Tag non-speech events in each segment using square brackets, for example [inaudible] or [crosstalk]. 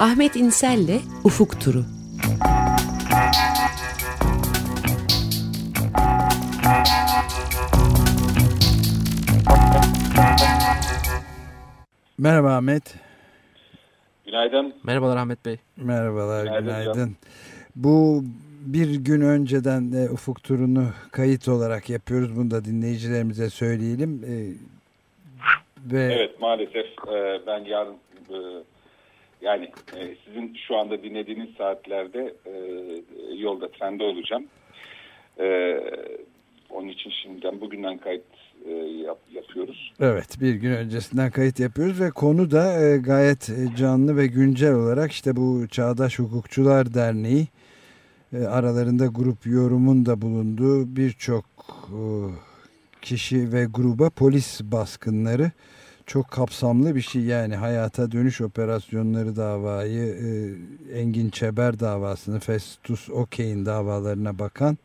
Ahmet İnsel'le Ufuk Turu. Merhaba Ahmet. Günaydın. Merhabalar Ahmet Bey. Merhabalar, Günaydın günaydın. canım. Bu bir gün önceden de ufuk turunu kayıt olarak yapıyoruz. Bunu da dinleyicilerimize söyleyelim. Ee, ve Evet maalesef e, ben yarın e, yani e, sizin şu anda dinlediğiniz saatlerde e, yolda trende olacağım. E, onun için şimdiden bugünden kayıt e, yap, yapıyoruz. evet bir gün öncesinden kayıt yapıyoruz ve konu da e, gayet e, canlı ve güncel olarak işte bu Çağdaş Hukukçular Derneği e, aralarında grup yorumun da bulunduğu birçok e, kişi ve gruba polis baskınları çok kapsamlı bir şey yani hayata dönüş operasyonları davayı e, Engin Çeber davasını Festus Okey'in davalarına bakan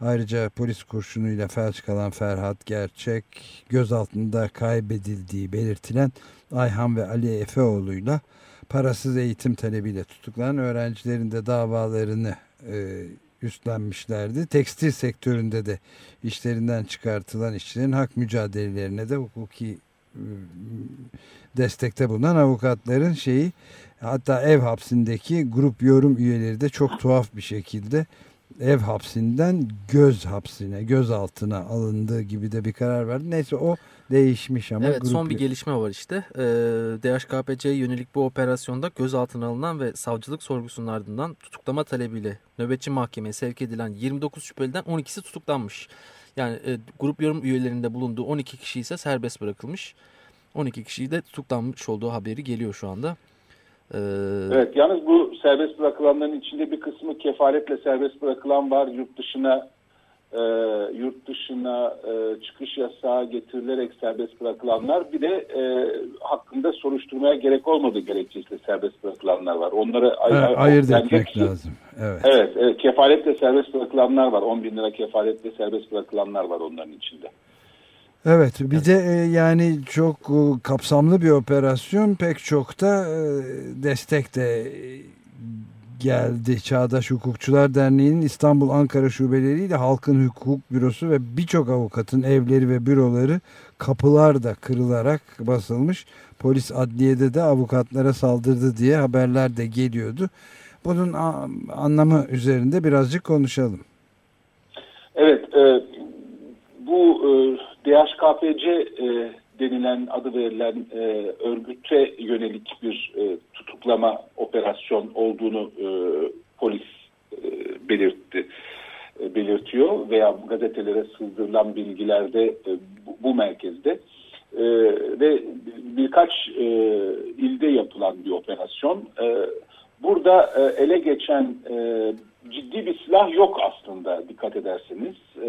ayrıca polis kurşunuyla felç kalan Ferhat Gerçek gözaltında kaybedildiği belirtilen Ayhan ve Ali Efeoğlu'yla parasız eğitim talebiyle tutuklanan öğrencilerin de davalarını e, üstlenmişlerdi. Tekstil sektöründe de işlerinden çıkartılan işçilerin hak mücadelelerine de hukuki destekte bulunan avukatların şeyi hatta ev hapsindeki grup yorum üyeleri de çok tuhaf bir şekilde ev hapsinden göz hapsine, gözaltına alındığı gibi de bir karar verdi. Neyse o değişmiş ama. evet grup son bir gelişme var işte. Ee, DHKPC'ye yönelik bu operasyonda gözaltına alınan ve savcılık sorgusunun ardından tutuklama talebiyle nöbetçi mahkemeye sevk edilen 29 şüpheliden 12'si tutuklanmış. Yani e, grup yorum üyelerinde bulunduğu 12 kişi ise serbest bırakılmış. 12 kişiyi de tutuklanmış olduğu haberi geliyor şu anda. Ee, Evet yalnız bu serbest bırakılanların içinde bir kısmı kefaletle serbest bırakılan var. Yurt dışına e, yurt dışına e, çıkış yasağı getirilerek serbest bırakılanlar bir de e, hakkında soruşturmaya gerek olmadığı gerekçesiyle serbest bırakılanlar var. Onları ay- ay- ayırt etmek hepsi- lazım. Evet. Evet, evet kefaletle serbest bırakılanlar var. 10 bin lira kefaletle serbest bırakılanlar var onların içinde. Evet bir de e, yani çok e, kapsamlı bir operasyon pek çok da e, destek de geldi. Çağdaş Hukukçular Derneği'nin İstanbul Ankara şubeleriyle Halkın Hukuk Bürosu ve birçok avukatın evleri ve büroları kapılar da kırılarak basılmış. Polis adliyede de avukatlara saldırdı diye haberler de geliyordu. Bunun anlamı üzerinde birazcık konuşalım. Evet, e, bu e, DHKPC e, denilen adı verilen e, örgüte yönelik bir e, tutuklama operasyon olduğunu e, polis e, belirtti e, belirtiyor veya gazetelere sızdırılan bilgilerde e, bu, bu merkezde E, ve birkaç e, ilde yapılan bir operasyon. E, burada e, ele geçen e, ciddi bir silah yok aslında dikkat ederseniz. E,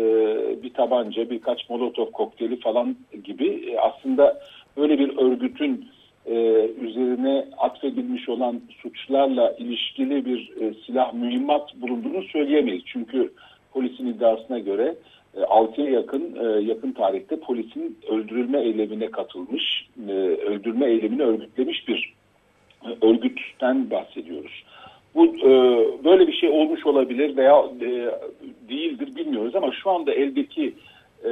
bir tabanca, birkaç molotof kokteyli falan gibi e, aslında böyle bir örgütün e, üzerine atfedilmiş olan suçlarla ilişkili bir e, silah mühimmat bulunduğunu söyleyemeyiz. Çünkü polisin iddiasına göre e, 6'ya yakın e, yakın tarihte polisin öldürülme eylemine katılmış, e, öldürme eylemini örgütlemiş bir e, örgütten bahsediyoruz. Bu e, böyle bir şey olmuş olabilir veya e, değildir bilmiyoruz ama şu anda eldeki e,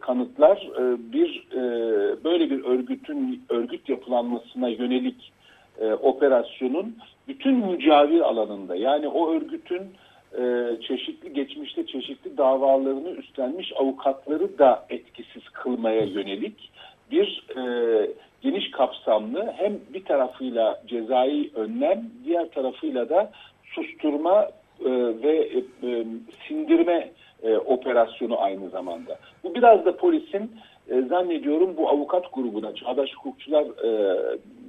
kanıtlar e, bir e, böyle bir örgütün örgüt yapılanmasına yönelik e, operasyonun bütün mücavir alanında yani o örgütün e, çeşitli geçmişte çeşitli davalarını üstlenmiş avukatları da etkisiz kılmaya yönelik bir e, geniş kapsamlı hem bir tarafıyla cezai önlem diğer tarafıyla da susturma e, ve e, e, sindirme e, operasyonu aynı zamanda. Bu biraz da polisin e, zannediyorum bu avukat grubuna Çağdaş Hukukçular e,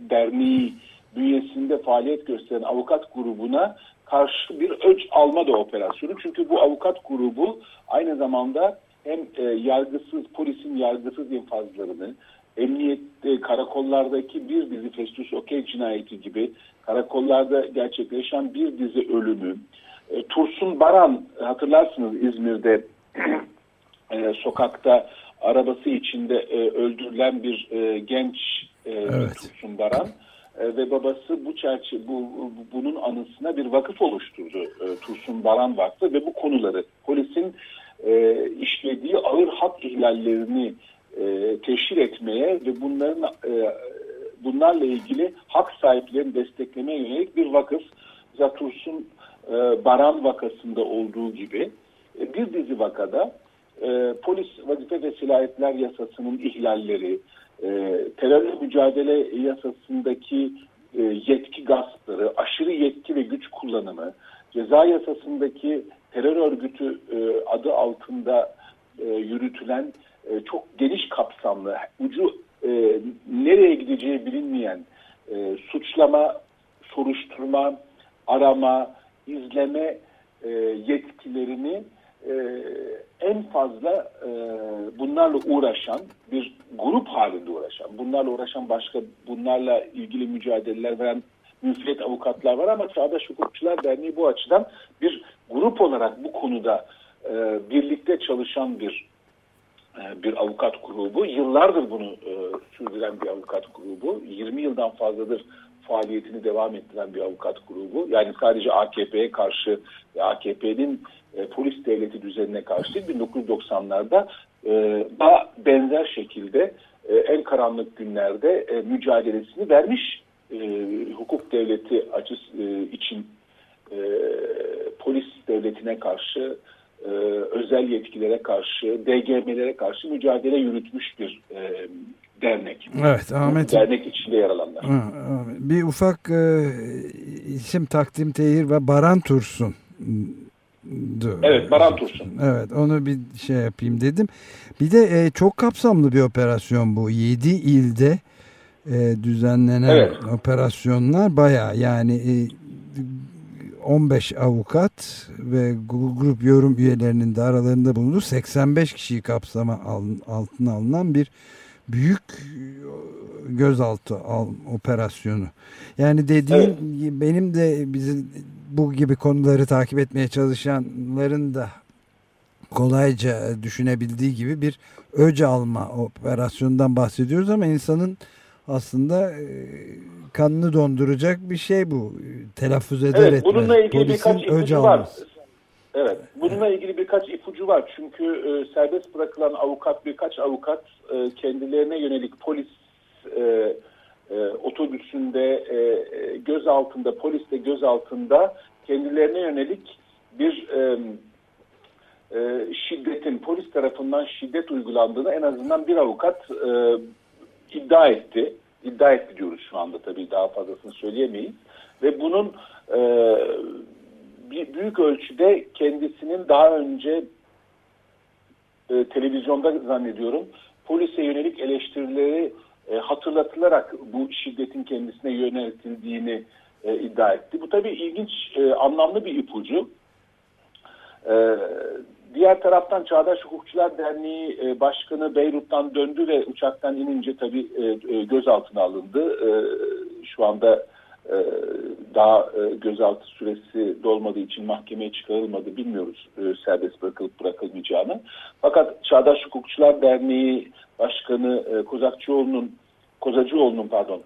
Derneği bünyesinde faaliyet gösteren avukat grubuna karşı bir ölç alma da operasyonu. Çünkü bu avukat grubu aynı zamanda hem e, yargısız polisin yargısız infazlarını emniyette karakollardaki bir dizi Festus Okey cinayeti gibi karakollarda gerçekleşen bir dizi ölümü e, Tursun Baran hatırlarsınız İzmir'de [clears throat] e, sokakta arabası içinde e, öldürülen bir e, genç e, Evet. Tursun Baran e, ve babası bu çerçeve bu, bunun anısına bir vakıf oluşturdu. E, Tursun Baran Vakfı ve bu konuları polisin e, işlediği ağır hak ihlallerini e, teşhir etmeye ve bunların e, bunlarla ilgili hak sahiplerini desteklemeye yönelik bir vakıf. Mesela Tursun e, Baran vakasında olduğu gibi e, bir dizi vakada e, polis vazife ve silahetler yasasının ihlalleri, e, terörle mücadele yasasındaki e, yetki gaspları, aşırı yetki ve güç kullanımı, ceza yasasındaki terör örgütü e, adı altında e, yürütülen e, çok geniş kapsamlı, ucu e, nereye gideceği bilinmeyen e, suçlama, soruşturma, arama, izleme e, yetkilerini e, en fazla e, bunlarla uğraşan bir grup halinde uğraşan, bunlarla uğraşan başka bunlarla ilgili mücadeleler veren müfret avukatlar var ama Çağdaş Hukukçular Derneği bu açıdan grup olarak bu konuda e, birlikte çalışan bir e, bir avukat grubu. Yıllardır bunu e, sürdüren bir avukat grubu. 20 yıldan fazladır faaliyetini devam ettiren bir avukat grubu. Yani sadece AKP'ye karşı AKP'nin e, polis devleti düzenine karşı 1990'larda e, daha benzer şekilde e, en karanlık günlerde e, mücadelesini vermiş e, hukuk devleti açısı e, için e, polis devletine karşı e, özel yetkilere karşı, DGM'lere karşı mücadele yürütmüş bir e, dernek. Evet Ahmet. Dernek içinde yer alanlar. Bir ufak e, isim takdim tehir ve Baran Tursun. Evet Baran Tursun. Evet onu bir şey yapayım dedim. Bir de e, çok kapsamlı bir operasyon bu. 7 ilde e, düzenlenen evet. operasyonlar baya yani e, 15 avukat ve grup yorum üyelerinin de aralarında bulunduğu 85 kişiyi kapsama altına alınan bir büyük gözaltı al, operasyonu. Yani dediğin evet. benim de bizi bu gibi konuları takip etmeye çalışanların da kolayca düşünebildiği gibi bir öce alma operasyonundan bahsediyoruz ama insanın aslında e, kanını donduracak bir şey bu. Telaffuz eder evet, etmez. Bununla ilgili Polisin birkaç ipucu var. Evet, bununla ilgili birkaç ipucu var. Çünkü e, serbest bırakılan avukat, birkaç avukat e, kendilerine yönelik polis e, e, otobüsünde e, e göz altında, polis de göz altında kendilerine yönelik bir e, e, şiddetin, polis tarafından şiddet uygulandığını en azından bir avukat e, iddia etti. İddia etti diyoruz şu anda tabii daha fazlasını söyleyemeyiz. Ve bunun e, büyük ölçüde kendisinin daha önce e, televizyonda zannediyorum polise yönelik eleştirileri e, hatırlatılarak bu şiddetin kendisine yöneltildiğini e, iddia etti. Bu tabii ilginç, e, anlamlı bir ipucu. E, diğer taraftan Çağdaş Hukukçular Derneği e, Başkanı Beyrut'tan döndü ve uçaktan inince tabii e, e, gözaltına alındı. E, şu anda e, daha e, gözaltı süresi dolmadığı için mahkemeye çıkarılmadı. Bilmiyoruz e, serbest bırakılıp bırakılmayacağını. Fakat Çağdaş Hukukçular Derneği Başkanı e, Kozakçıoğlu'nun Kozacıoğlu'nun pardon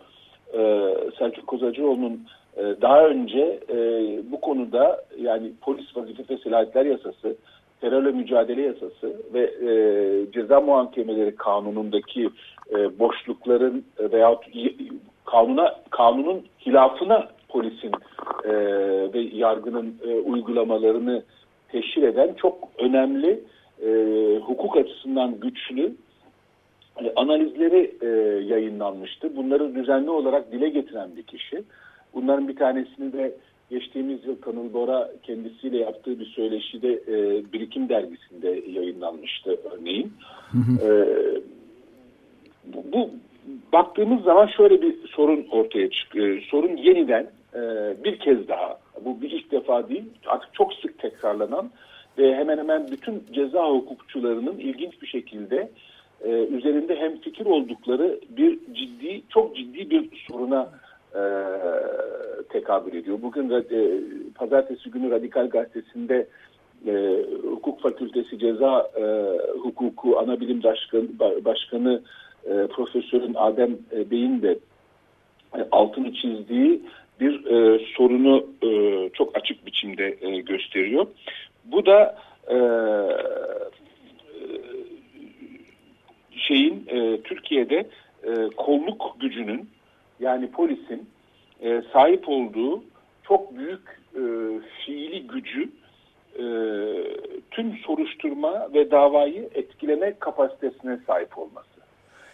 e, Selçuk Kozacıoğlu'nun e, daha önce e, bu konuda yani polis vazife ve silahetler yasası, terörle mücadele yasası ve e, ceza muhakemeleri kanunundaki e, boşlukların e, veyahut kanuna kanunun hilafına polisin e, ve yargının e, uygulamalarını teşhir eden çok önemli e, hukuk açısından güçlü e, analizleri e, yayınlanmıştı. Bunları düzenli olarak dile getiren bir kişi. Bunların bir tanesini de geçtiğimiz yıl Kanıl Bora kendisiyle yaptığı bir söyleşide e, Birikim Dergisi'nde yayınlanmıştı örneğin. Hı hı. E, bu, bu baktığımız zaman şöyle bir sorun ortaya çıkıyor. Sorun yeniden e, bir kez daha, bu bir ilk defa değil, artık çok sık tekrarlanan ve hemen hemen bütün ceza hukukçularının ilginç bir şekilde e, üzerinde hem fikir oldukları bir ciddi, çok ciddi bir soruna e, tekabül ediyor. Bugün e, pazartesi günü Radikal Gazetesi'nde e, Hukuk Fakültesi Ceza e, Hukuku Anabilim Başkanı, Başkanı e, Profesörün Adem e, Bey'in de e, altını çizdiği bir e, sorunu e, çok açık biçimde e, gösteriyor. Bu da e, şeyin e, Türkiye'de e, kolluk gücünün yani polisin e, sahip olduğu çok büyük e, fiili gücü e, tüm soruşturma ve davayı etkileme kapasitesine sahip olması.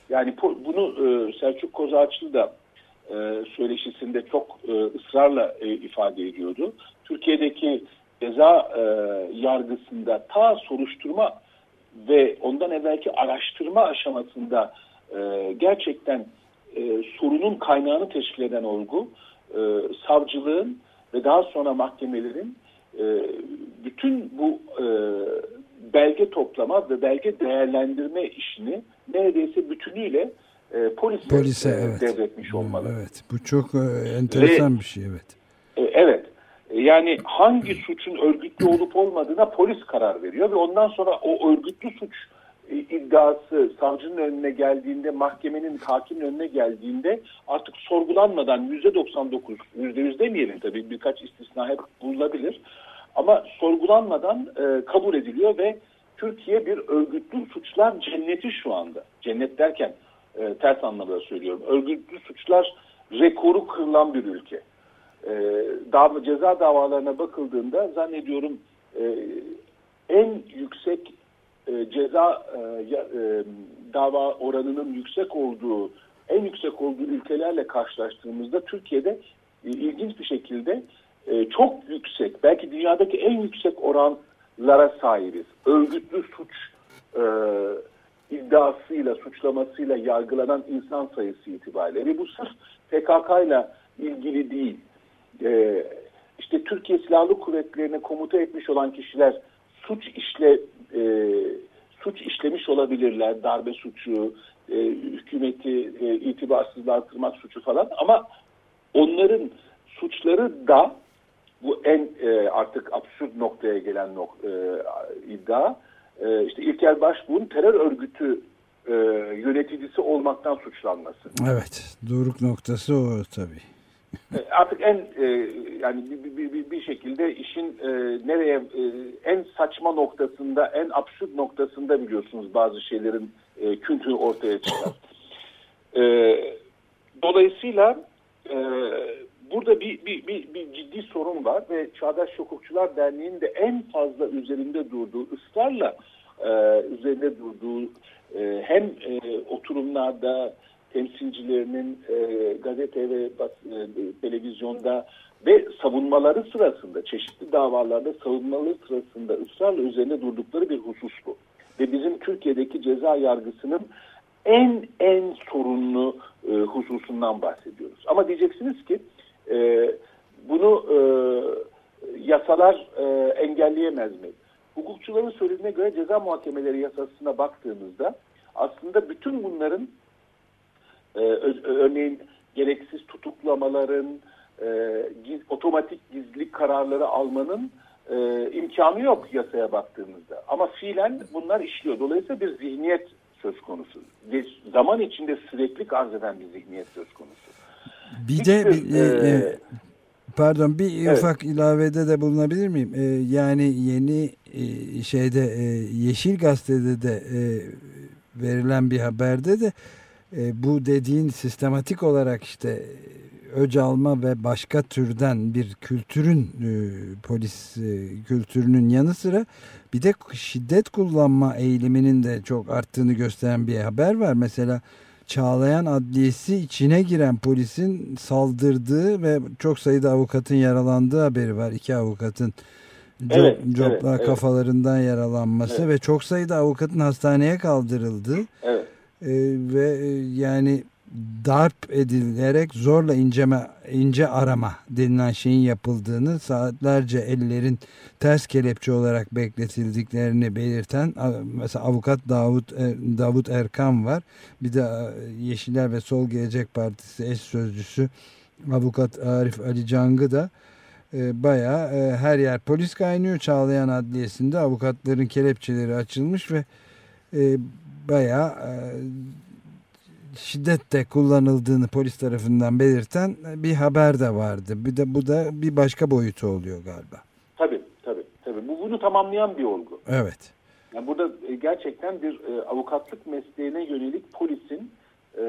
Yani bunu e, Selçuk Kozağaçlı da e, söyleşisinde çok e, ısrarla e, ifade ediyordu. Türkiye'deki ceza e, yargısında ta soruşturma ve ondan evvelki araştırma aşamasında e, gerçekten e, sorunun kaynağını teşkil eden olgu e, savcılığın ve daha sonra mahkemelerin e, bütün bu e, belge toplama ve belge değerlendirme işini neredeyse bütünüyle e, polise, polise e, evet. devretmiş olmalı. Evet, bu çok e, enteresan ve, bir şey evet. E, evet, yani hangi suçun örgütlü olup olmadığına polis karar veriyor ve ondan sonra o örgütlü suç e, iddiası savcının önüne geldiğinde, mahkemenin hakimin önüne geldiğinde artık sorgulanmadan yüzde 99, yüzde yüz demeyelim tabii birkaç istisna hep bulunabilir. Ama sorgulanmadan e, kabul ediliyor ve Türkiye bir örgütlü suçlar cenneti şu anda. Cennet derken e, ters anlamda söylüyorum. Örgütlü suçlar rekoru kırılan bir ülke. E, dav ceza davalarına bakıldığında zannediyorum e, en yüksek e, ceza e, e, dava oranının yüksek olduğu, en yüksek olduğu ülkelerle karşılaştığımızda Türkiye'de ilginç bir şekilde çok yüksek, belki dünyadaki en yüksek oranlara sahibiz. Örgütlü suç e, iddiasıyla, suçlamasıyla yargılanan insan sayısı itibariyle. Ve bu sırf PKK ile ilgili değil. E, işte Türkiye Silahlı Kuvvetleri'ne komuta etmiş olan kişiler suç işle e, suç işlemiş olabilirler. Darbe suçu, e, hükümeti e, itibarsızlaştırmak suçu falan ama onların suçları da bu en e, artık absürt noktaya gelen nok e, iddia e, işte İlker Başbuğ'un terör örgütü e, yöneticisi olmaktan suçlanması. Evet, doruk noktası o tabii. E, artık en e, yani bir, bir, bir, bir şekilde işin e, nereye e, en saçma noktasında, en absürt noktasında biliyorsunuz bazı şeylerin e, kültürü ortaya çıkar. e, dolayısıyla e, burada bir, bir, bir, bir ciddi sorun var ve Çağdaş Hukukçular Derneği'nin de en fazla üzerinde durduğu, ısrarla e, üzerinde durduğu e, hem e, oturumlarda temsilcilerinin e, gazete ve e, televizyonda ve savunmaları sırasında çeşitli davalarda savunmaları sırasında ısrarla üzerinde durdukları bir husus bu. Ve bizim Türkiye'deki ceza yargısının en en sorunlu e, hususundan bahsediyoruz. Ama diyeceksiniz ki e, bunu e, yasalar e, engelleyemez mi? Hukukçuların söylediğine göre ceza muhakemeleri yasasına baktığımızda aslında bütün bunların e, örneğin gereksiz tutuklamaların, e, giz, otomatik gizlilik kararları almanın e, imkanı yok yasaya baktığımızda. Ama fiilen bunlar işliyor. Dolayısıyla bir zihniyet söz konusu. Geç, zaman içinde sürekli arz eden bir zihniyet söz konusu. Bir de bir, e, e, pardon bir evet. ufak ilavede de bulunabilir miyim? E, yani yeni e, şeyde e, Yeşil Gazete'de de e, verilen bir haberde de e, bu dediğin sistematik olarak işte öc alma ve başka türden bir kültürün e, polis e, kültürünün yanı sıra bir de şiddet kullanma eğiliminin de çok arttığını gösteren bir haber var. Mesela Çağlayan Adliyesi içine giren polisin saldırdığı ve çok sayıda avukatın yaralandığı haberi var. İki avukatın evet, copla evet, kafalarından evet. yaralanması evet. ve çok sayıda avukatın hastaneye kaldırıldığı evet. E, ve yani darp edilerek zorla inceme, ince arama denilen şeyin yapıldığını saatlerce ellerin ters kelepçe olarak bekletildiklerini belirten mesela avukat Davut e, Davut Erkan var. Bir de e, Yeşiller ve Sol Gelecek Partisi eş sözcüsü avukat Arif Ali Cangı da e, bayağı e, her yer polis kaynıyor. Çağlayan Adliyesi'nde avukatların kelepçeleri açılmış ve e, bayağı e, şiddet de kullanıldığını polis tarafından belirten bir haber de vardı. Bir de bu da bir başka boyutu oluyor galiba. Tabii tabii. tabii. Bu bunu tamamlayan bir olgu. Evet. Yani burada e, gerçekten bir e, avukatlık mesleğine yönelik polisin e,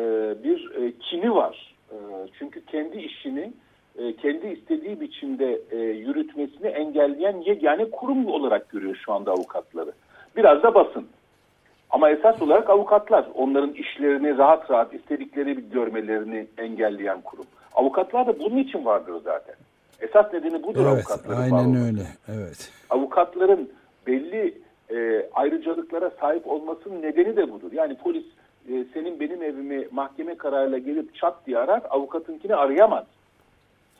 bir e, kini var. E, çünkü kendi işini e, kendi istediği biçimde e, yürütmesini engelleyen yegane kurum olarak görüyor şu anda avukatları. Biraz da basın. Ama esas olarak avukatlar onların işlerini rahat rahat istedikleri görmelerini engelleyen kurum. Avukatlar da bunun için vardır zaten. Esas nedeni budur evet, avukatların Aynen öyle. Evet. Avukatların belli e, ayrıcalıklara sahip olmasının nedeni de budur. Yani polis e, senin benim evimi mahkeme kararıyla gelip çat diye arar, avukatınkini arayamaz.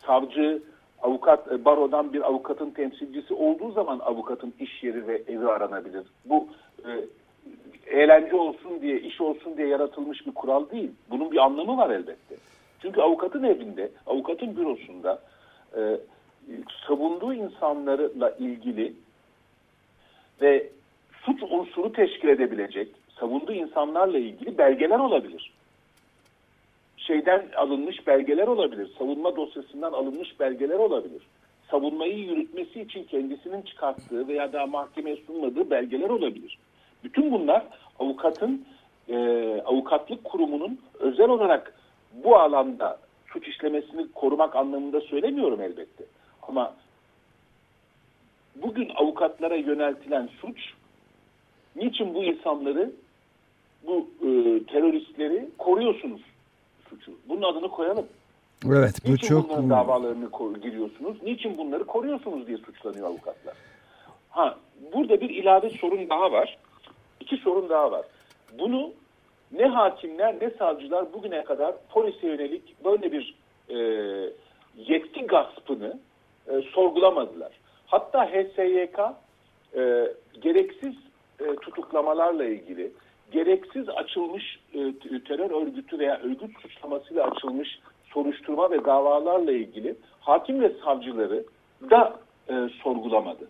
Savcı, avukat, e, barodan bir avukatın temsilcisi olduğu zaman avukatın iş yeri ve evi aranabilir. Bu e, eğlence olsun diye, iş olsun diye yaratılmış bir kural değil. Bunun bir anlamı var elbette. Çünkü avukatın evinde, avukatın bürosunda e, savunduğu insanlarla ilgili ve suç unsuru teşkil edebilecek savunduğu insanlarla ilgili belgeler olabilir. Şeyden alınmış belgeler olabilir. Savunma dosyasından alınmış belgeler olabilir. Savunmayı yürütmesi için kendisinin çıkarttığı veya daha mahkemeye sunmadığı belgeler olabilir. Bütün bunlar avukatın, e, avukatlık kurumunun özel olarak bu alanda suç işlemesini korumak anlamında söylemiyorum elbette. Ama bugün avukatlara yöneltilen suç niçin bu insanları bu e, teröristleri koruyorsunuz suçu. Bunun adını koyalım. Evet bu niçin çok... bunların davalarını giriyorsunuz? Niçin bunları koruyorsunuz diye suçlanıyor avukatlar. Ha, burada bir ilave sorun daha var. İki sorun daha var. Bunu ne hakimler ne savcılar bugüne kadar polise yönelik böyle bir e, yetki gaspını e, sorgulamadılar. Hatta HSYK e, gereksiz e, tutuklamalarla ilgili, gereksiz açılmış e, terör örgütü veya örgüt suçlamasıyla açılmış soruşturma ve davalarla ilgili hakim ve savcıları da e, sorgulamadı.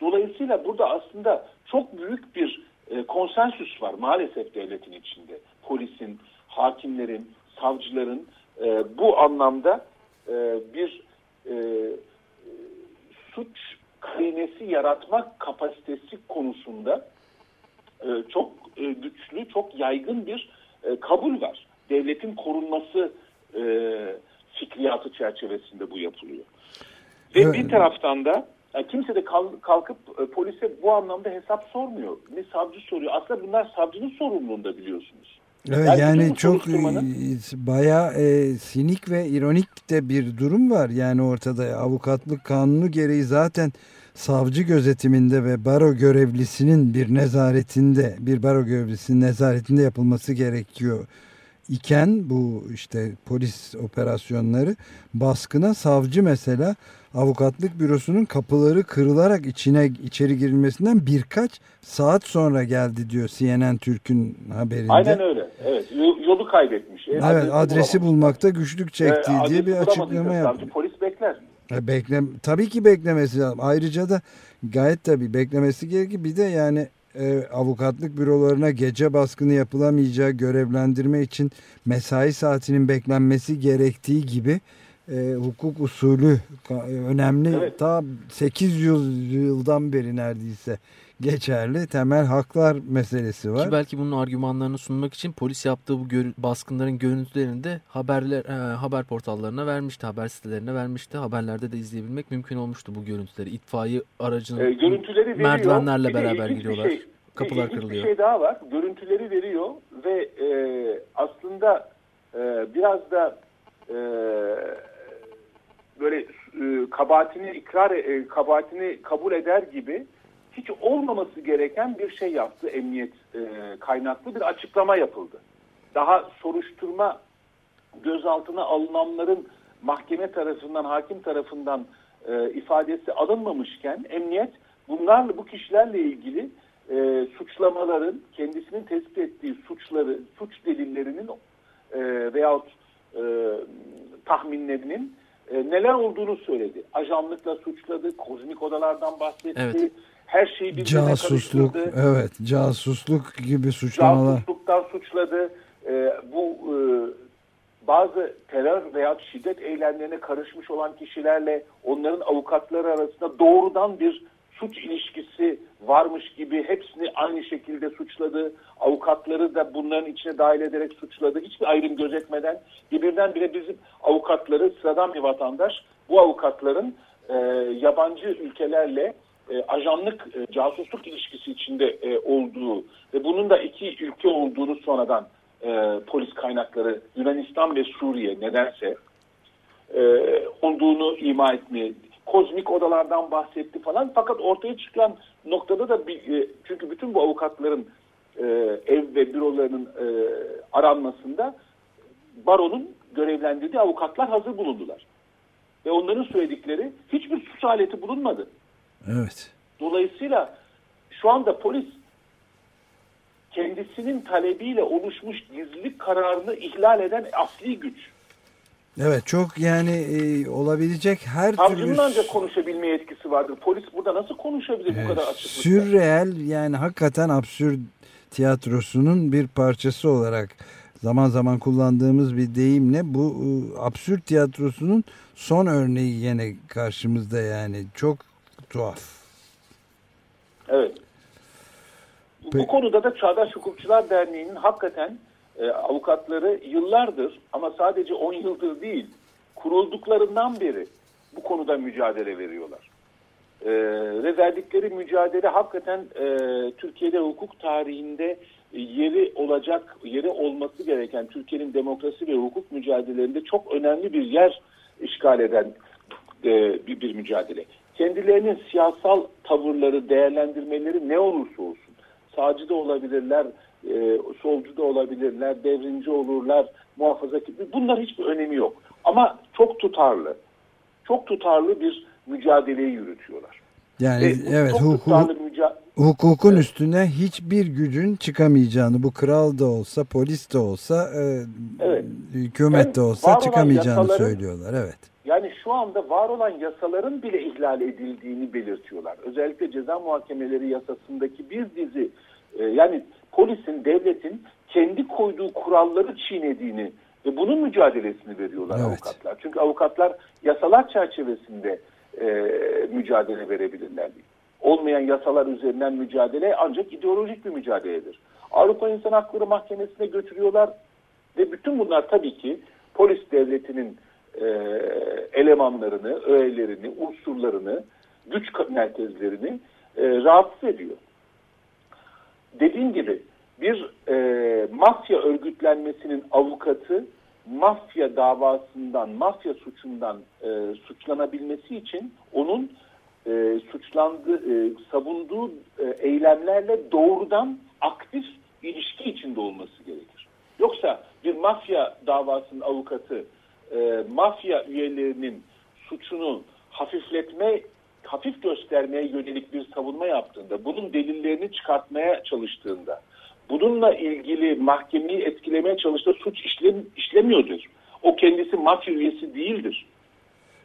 Dolayısıyla burada aslında çok büyük bir e, konsensüs var maalesef devletin içinde. Polisin, hakimlerin, savcıların e, bu anlamda e, bir e, suç karinesi yaratmak kapasitesi konusunda e, çok e, güçlü, çok yaygın bir e, kabul var. Devletin korunması e, fikriyatı çerçevesinde bu yapılıyor. Ve Evet. bir taraftan da yani kimse de kal- kalkıp e, polise bu anlamda hesap sormuyor. Ne savcı soruyor. Aslında bunlar savcının sorumluluğunda biliyorsunuz. Evet Yani yani çok e, bayağı e, sinik ve ironik de bir durum var. Yani ortada avukatlık kanunu gereği zaten savcı gözetiminde ve baro görevlisinin bir nezaretinde bir baro görevlisinin nezaretinde yapılması gerekiyor iken bu işte polis operasyonları baskına savcı mesela avukatlık bürosunun kapıları kırılarak içine içeri girilmesinden birkaç saat sonra geldi diyor CNN Türk'ün haberinde. Aynen öyle. Evet. yo- Yolu kaybetmiş. E, Evet adresi bulmakta güçlük çektiği E, diye bir açıklama yaptı. Polis bekler. E, Bekle, tabii ki beklemesi lazım. Ayrıca da gayet tabii beklemesi gerekir. Bir de yani e, avukatlık bürolarına gece baskını yapılamayacağı görevlendirme için mesai saatinin beklenmesi gerektiği gibi e, hukuk usulü ka- önemli. Evet. Ta 800 yıldan beri neredeyse geçerli temel haklar meselesi var. Ki belki bunun argümanlarını sunmak için polis yaptığı bu görü- baskınların görüntülerini de haberler e, haber portallarına vermişti, haber sitelerine vermişti. Haberlerde de izleyebilmek mümkün olmuştu bu görüntüleri. İtfaiye aracının E, görüntüleri veriyor. merdivenlerle beraber gidiyorlar. şey- Kapılar ilginç kırılıyor. Bir şey daha var. Görüntüleri veriyor ve e, aslında e, biraz da e, böyle e, kabahatini ikrar e, kabahatini kabul eder gibi hiç olmaması gereken bir şey yaptı emniyet e, kaynaklı bir açıklama yapıldı. Daha soruşturma gözaltına alınanların mahkeme tarafından, hakim tarafından e, ifadesi alınmamışken emniyet bunlarla bu kişilerle ilgili e, suçlamaların kendisinin tespit ettiği suçları, suç delillerinin e, veyahut e, tahminlerinin e, neler olduğunu söyledi. Ajanlıkla suçladı, kozmik odalardan bahsetti. Evet. Her şeyi birbirine Casusluk, karıştırdı evet casusluk gibi suçlamalar. casusluktan suçladı. e, bu e, bazı terör veya şiddet eylemlerine karışmış olan kişilerle onların avukatları arasında doğrudan bir suç ilişkisi varmış gibi hepsini aynı şekilde suçladı. Avukatları da bunların içine dahil ederek suçladı. Hiçbir ayrım gözetmeden birbirinden bile bizim avukatları sıradan bir vatandaş bu avukatların e, yabancı ülkelerle e, ajanlık, e, casusluk ilişkisi içinde e, olduğu ve bunun da iki ülke olduğunu sonradan e, polis kaynakları Yunanistan ve Suriye nedense e, olduğunu ima etmeye kozmik odalardan bahsetti falan fakat ortaya çıkan noktada da bir, e, çünkü bütün bu avukatların e, ev ve bürolarının e, aranmasında baronun görevlendirdiği avukatlar hazır bulundular. Ve onların söyledikleri hiçbir suç aleti bulunmadı. Evet. Dolayısıyla şu anda polis kendisinin talebiyle oluşmuş gizlilik kararını ihlal eden asli güç. Evet çok yani e, olabilecek her Savcının türlü ancak konuşabilmeye etkisi vardır. Polis burada nasıl konuşabilir bu kadar açıklıkla? sürreel yani hakikaten absürt tiyatrosunun bir parçası olarak zaman zaman kullandığımız bir deyimle bu e, absürt tiyatrosunun son örneği yine karşımızda yani çok tuhaf. Evet. Bu Peki. konuda da Çağdaş Hukukçular Derneği'nin hakikaten e, avukatları yıllardır ama sadece 10 yıldır değil kurulduklarından beri bu konuda mücadele veriyorlar. E, ve verdikleri mücadele hakikaten e, Türkiye'de hukuk tarihinde yeri olacak, yeri olması gereken Türkiye'nin demokrasi ve hukuk mücadelelerinde çok önemli bir yer işgal eden e, bir, bir mücadele. Kendilerinin siyasal tavırları, değerlendirmeleri ne olursa olsun, sağcı da olabilirler, e, solcu da olabilirler, devrimci olurlar, muhafazakar, bunlar hiçbir önemi yok. Ama çok tutarlı, çok tutarlı bir mücadeleyi yürütüyorlar. Yani bu evet hukuk, hukukun Evet. üstüne hiçbir gücün çıkamayacağını bu kral da olsa polis de olsa e, Evet. hükümet de Hem olsa çıkamayacağını söylüyorlar. Evet. Yani şu anda var olan yasaların bile ihlal edildiğini belirtiyorlar. Özellikle ceza muhakemeleri yasasındaki bir dizi e, yani polisin, devletin kendi koyduğu kuralları çiğnediğini ve bunun mücadelesini veriyorlar Evet. avukatlar. Çünkü avukatlar yasalar çerçevesinde e, mücadele verebilirler. Olmayan yasalar üzerinden mücadele ancak ideolojik bir mücadeledir. Avrupa İnsan Hakları Mahkemesi'ne götürüyorlar ve bütün bunlar tabii ki polis devletinin e, elemanlarını, öğelerini, unsurlarını, güç merkezlerini e, rahatsız ediyor. Dediğim gibi bir e, mafya örgütlenmesinin avukatı mafya davasından, mafya suçundan e, suçlanabilmesi için onun e, suçlandığı, e, savunduğu e, eylemlerle doğrudan aktif ilişki içinde olması gerekir. Yoksa bir mafya davasının avukatı e, mafya üyelerinin suçunu hafifletme, hafif göstermeye yönelik bir savunma yaptığında, bunun delillerini çıkartmaya çalıştığında, bununla ilgili mahkemeyi etkilemeye çalıştığı suç işlem, işlemiyordur. O kendisi mafya üyesi değildir.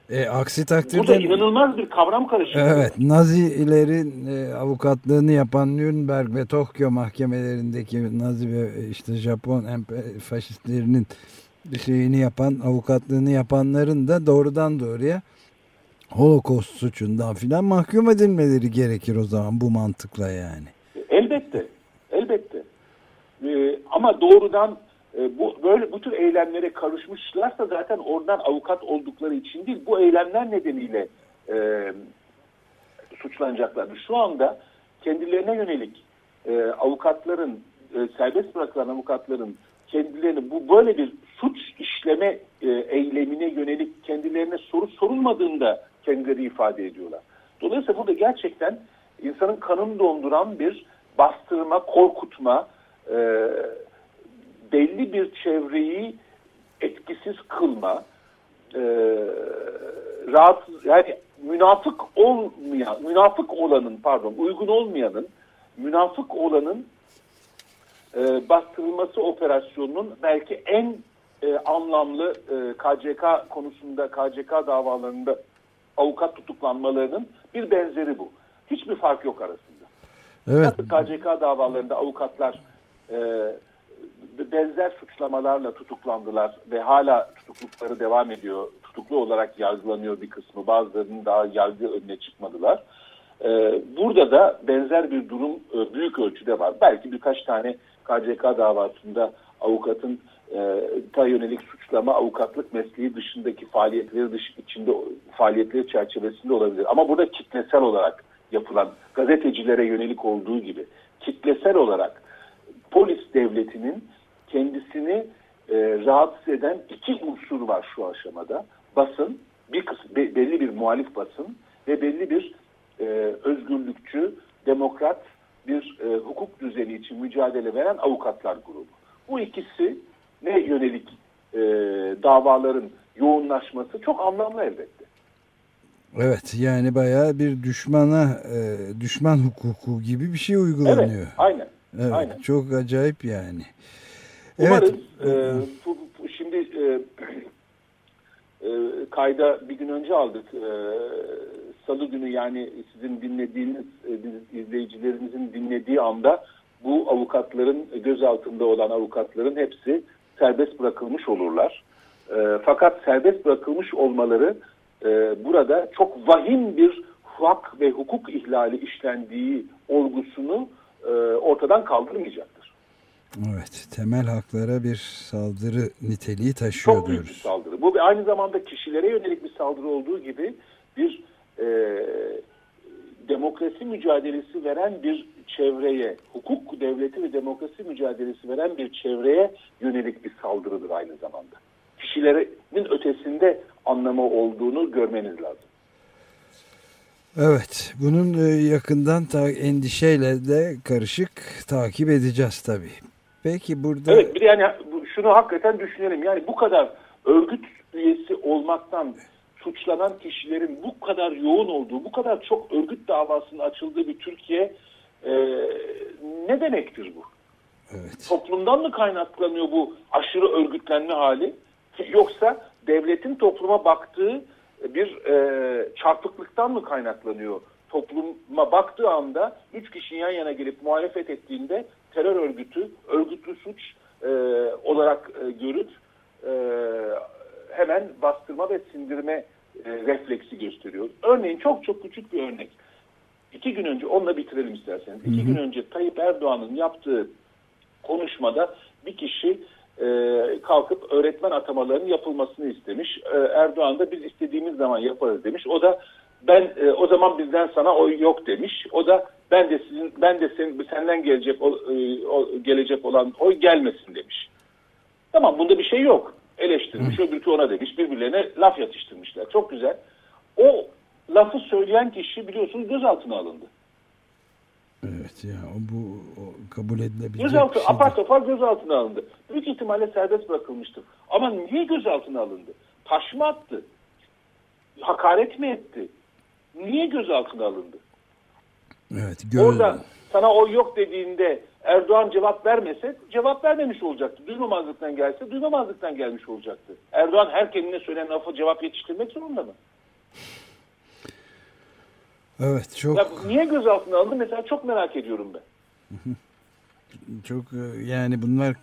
E, aksi Burada takdirde inanılmaz bir kavram karışıklığı. evet Nazilerin e, avukatlığını yapan Nürnberg ve Tokyo mahkemelerindeki Nazi ve işte Japon faşistlerinin şeyini yapan avukatlığını yapanların da doğrudan doğruya Holocaust suçundan filan mahkum edilmeleri gerekir o zaman bu mantıkla yani. Ee, ama doğrudan e, bu böyle bu tür eylemlere karışmışlarsa zaten oradan avukat oldukları için değil, bu eylemler nedeniyle e, suçlanacaklardır. Şu anda kendilerine yönelik e, avukatların, e, serbest bırakılan avukatların kendilerini bu böyle bir suç işleme e, eylemine yönelik kendilerine soru sorulmadığında kendileri ifade ediyorlar. Dolayısıyla burada gerçekten insanın kanını donduran bir bastırma, korkutma, e, belli bir çevreyi etkisiz kılma, e, rahatsız yani münafık olmayan, münafık olanın pardon uygun olmayanın münafık olanın e, bastırılması operasyonunun belki en e, anlamlı e, KCK konusunda KCK davalarında avukat tutuklanmalarının bir benzeri bu. Hiçbir fark yok arasında. Evet. Nasıl KCK davalarında avukatlar benzer suçlamalarla tutuklandılar ve hala tutuklukları devam ediyor. Tutuklu olarak yargılanıyor bir kısmı. Bazılarının daha yargı önüne çıkmadılar. E, burada da benzer bir durum e, büyük ölçüde var. Belki birkaç tane KCK davasında avukatın e, ta yönelik suçlama avukatlık mesleği dışındaki faaliyetleri dış içinde faaliyetleri çerçevesinde olabilir. Ama burada kitlesel olarak yapılan gazetecilere yönelik olduğu gibi kitlesel olarak polis devletinin kendisini e, rahatsız eden iki unsur var şu aşamada. Basın, bir kısım, be, belli bir muhalif basın ve belli bir e, özgürlükçü, demokrat bir e, hukuk düzeni için mücadele veren avukatlar grubu. Bu ikisi ne yönelik e, davaların yoğunlaşması çok anlamlı elbette. Evet yani bayağı bir düşmana e, düşman hukuku gibi bir şey uygulanıyor. Evet aynen. Evet, aynen. Çok acayip yani. Umarız evet. e, bu, bu, şimdi e, e, kayda bir gün önce aldık. E, Salı günü yani sizin dinlediğiniz e, izleyicilerinizin dinlediği anda bu avukatların gözaltında olan avukatların hepsi serbest bırakılmış olurlar. E, fakat serbest bırakılmış olmaları e, burada çok vahim bir hak ve hukuk ihlali işlendiği olgusunu e, ortadan kaldırmayacaktır. Evet, temel haklara bir saldırı niteliği taşıyor Çok büyük bir saldırı. Bu aynı zamanda kişilere yönelik bir saldırı olduğu gibi bir e, demokrasi mücadelesi veren bir çevreye, hukuk devleti ve demokrasi mücadelesi veren bir çevreye yönelik bir saldırıdır aynı zamanda. Kişilerin ötesinde anlamı olduğunu görmeniz lazım. Evet, bunun e, yakından ta endişeyle de karışık takip edeceğiz tabii. Peki burada... Evet, bir de yani şunu hakikaten düşünelim. Yani bu kadar örgüt üyesi olmaktan suçlanan kişilerin bu kadar yoğun olduğu, bu kadar çok örgüt davasının açıldığı bir Türkiye e, ne demektir bu? Evet. Toplumdan mı kaynaklanıyor bu aşırı örgütlenme hali? Yoksa devletin topluma baktığı bir e, çarpıklıktan mı kaynaklanıyor? Topluma baktığı anda üç kişi yan yana gelip muhalefet ettiğinde terör örgütü, örgütlü suç e, olarak e, görüp e, hemen bastırma ve sindirme e, refleksi gösteriyor. Örneğin çok çok küçük bir örnek. İki gün önce, onunla bitirelim isterseniz. İki hı hı. gün önce Tayyip Erdoğan'ın yaptığı konuşmada bir kişi e, kalkıp öğretmen atamalarının yapılmasını istemiş. E, Erdoğan da biz istediğimiz zaman yaparız demiş. O da ben e, o zaman bizden sana oy yok demiş. O da ben de sizin ben de sen, senden gelecek o, e, o, gelecek olan oy gelmesin demiş. Tamam bunda bir şey yok. Eleştirmiş, Hı. öbürkü ona demiş. Birbirlerine laf yatıştırmışlar. Çok güzel. O lafı söyleyen kişi biliyorsunuz gözaltına alındı. Evet ya bu o kabul edilebilecek gözaltı, bir şey Apar topar gözaltına alındı. Büyük ihtimalle serbest bırakılmıştır. Ama niye gözaltına alındı? Taş mı attı? Hakaret mi etti? Niye gözaltına alındı? Evet. Göz... Orada sana o yok dediğinde Erdoğan cevap vermese cevap vermemiş olacaktı. Duymamazlıktan gelse duymamazlıktan gelmiş olacaktı. Erdoğan her kendine söylenen lafı cevap yetiştirmek zorunda mı? Evet çok. Ya niye gözaltına alındı mesela çok merak ediyorum ben. [laughs] çok e, yani bunlar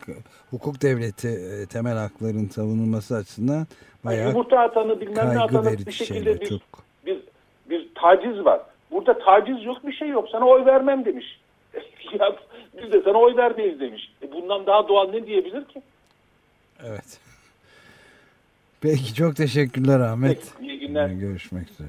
hukuk devleti e, temel hakların savunulması açısından bayağı yani yumurta atanı bilmem ne atanı bir şekilde bir, çok. bir, bir taciz var. Burada taciz yok bir şey yok. Sana oy vermem demiş. [laughs] ya biz de sana oy vermeyiz demiş. E bundan daha doğal ne diyebilir ki? Evet. Peki çok teşekkürler Ahmet. Peki, iyi günler. Görüşmek üzere.